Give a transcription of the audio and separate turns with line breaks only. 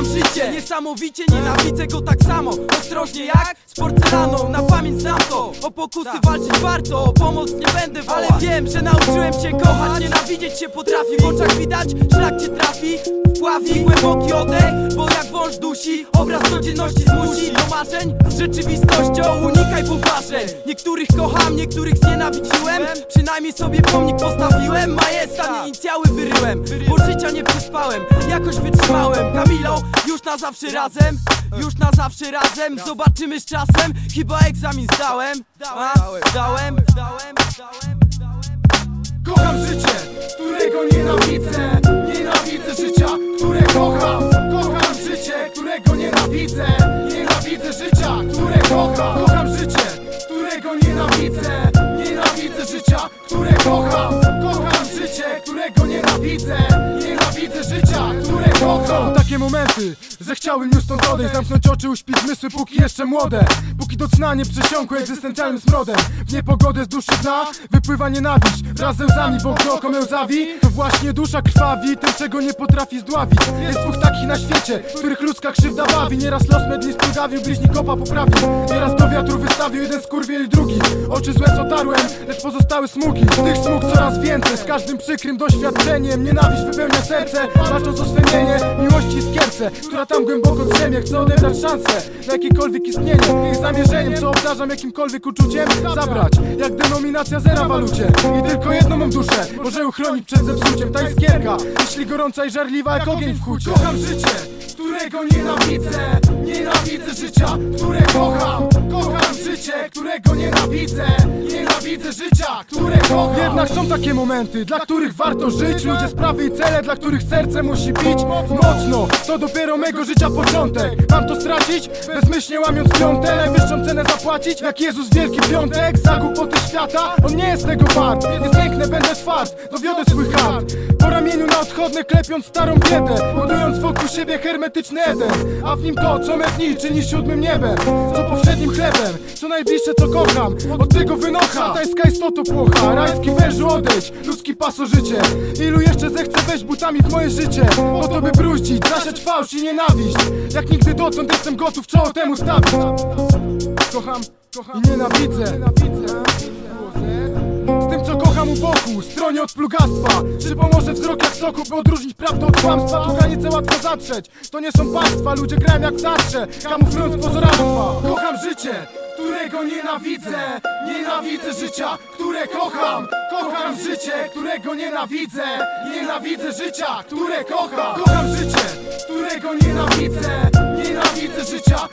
kocham życie. Niesamowicie nienawidzę go tak samo. Ostrożnie jak z porcelaną. Na pamięć znam to. O pokusy walczyć warto. O pomoc nie będę wołać. Ale wiem, że nauczyłem cię kochać. Nienawidzieć się potrafi. W oczach widać, szlak cię trafi. Wpławi głęboki oddech Bo jak wąż dusi Obraz codzienności zmusi Do marzeń. Z rzeczywistością Unikaj poważeń Niektórych kocham, niektórych znienawidziłem. Przynajmniej sobie pomnik postawiłem. Majestat, inicjały wyryłem. Bo życia nie przespałem Jakoś wytrzymałem. Kamilo, na zawsze razem Już na zawsze razem Zobaczymy z czasem Chyba egzamin zdałem. A? Zdałem, zdałem, zdałem
Kocham życie, którego nienawidzę Nienawidzę życia, które kocham. Kocham życie, którego nienawidzę Nienawidzę życia, które kocham Są takie momenty, że chciałbym już stąd odejść Zamknąć oczy, uśpić zmysły, póki jeszcze młode. Póki do cna nie przesiąkły egzystencjalnym smrodem. W niepogodę z duszy dna wypływa nienawiść. Wraz ze łzami, bo gdy oko To właśnie dusza krwawi, tym czego nie potrafi zdławić. Jest dwóch takich na świecie, których ludzka krzywda bawi. Nieraz los medli splugawił, bliźni kopa poprawił. Nieraz do wiatru wystawił jeden skurwiel i drugi. Oczy złe otarłem, lecz pozostały smugi. Tych smug coraz więcej, z każdym przykrym doświadczeniem. Nienawiść wypełnia serce, walcząc o swe mienie Miłości iskierce, która tam głęboko drzemie Chcę odebrać szansę na jakiekolwiek istnienie Ich zamierzeniem, co obdarzam jakimkolwiek uczuciem Zabrać, jak denominacja zera walucie. I tylko jedną mam duszę, może uchronić przed zepsuciem. Ta iskierka, jeśli gorąca i żarliwa jak ogień w hucie. Kocham życie, którego nienawidzę Nienawidzę życia, które kocham. Kocham życie, którego nienawidzę. Nienawidzę życia, które kocham. Jednak są takie momenty, dla których warto żyć. Ludzie, sprawy i cele, dla których serce musi bić Mocno, to dopiero mego życia początek. Mam to stracić, bezmyślnie łamiąc piątę. Najwyższą cenę zapłacić, jak Jezus Wielki Piątek. Za głupoty świata, on nie jest tego wart. Jest piękne, będę tward, dowiodę swój hart. Po ramieniu na odchodne klepiąc starą biedę Budując wokół siebie hermetyczny Eden. A w nim to, co me dni czyni siódmym niebem Co powszednim chlebem, co najbliższe co kocham Od tego wynocha, tajska istoto płocha Rajski wężu odejdź, ludzki pasożycie. Ilu jeszcze zechce wejść butami w moje życie? Po to by bruździć, zasiać fałsz i nienawiść. Jak nigdy dotąd jestem gotów czoło temu stawić? Kocham, kocham i nienawidzę. Z tym co kocham u boku, stronie od plugastwa. Czy pomoże wzrok jak soku, by odróżnić prawdę od kłamstwa? Tu granice łatwo zatrzeć, to nie są państwa Ludzie grają jak tarcze, kamuflując pozoractwa Kocham życie, którego nienawidzę. Nienawidzę życia, które kocham. Kocham życie, którego nienawidzę. Nienawidzę życia, które kocham. Kocham życie, którego nienawidzę. Nienawidzę życia